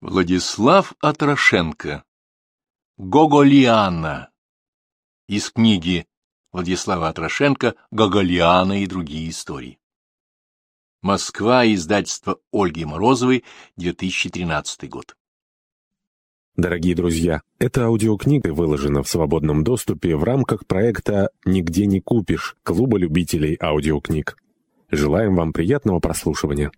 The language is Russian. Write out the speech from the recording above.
Владислав Атрошенко. Гоголиана. Из книги Владислава Атрошенко «Гоголиана и другие истории». Москва, издательство Ольги Морозовой, 2013 год. Дорогие друзья, эта аудиокнига выложена в свободном доступе в рамках проекта «Нигде не купишь» Клуба любителей аудиокниг. Желаем вам приятного прослушивания.